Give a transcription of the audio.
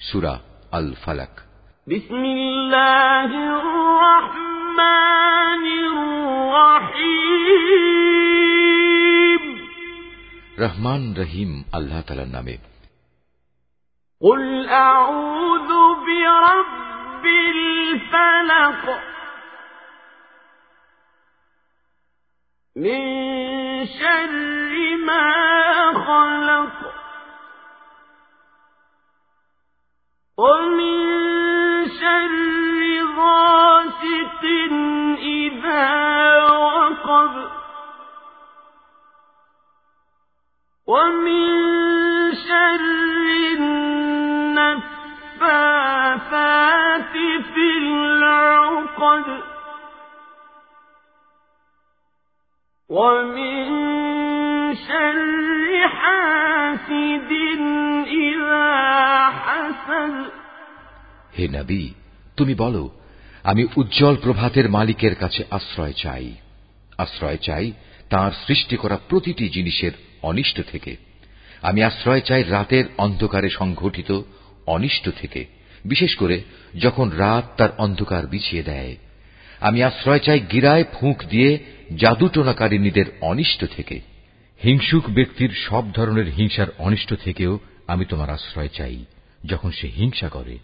سورة الفلق بسم الله الرحمن الرحيم رحمن الرحيم الله تعالى نامه قل أعوذ برب الفلق من شر ما خلق হে নবী তুমি বলো আমি উজ্জ্বল প্রভাতের মালিকের কাছে আশ্রয় চাই আশ্রয় চাই তার সৃষ্টি করা প্রতিটি জিনিসের অনিষ্ট থেকে আমি আশ্রয় চাই রাতের অন্ধকারে সংঘটিত অনিষ্ট থেকে বিশেষ করে যখন রাত তার অন্ধকার বিছিয়ে দেয় আমি আশ্রয় চাই গিরায় ফুঁক দিয়ে জাদুটোনাকারিনীদের অনিষ্ট থেকে হিংসুক ব্যক্তির সব ধরনের হিংসার অনিষ্ট থেকেও আমি তোমার আশ্রয় চাই যখন সে হিংসা করে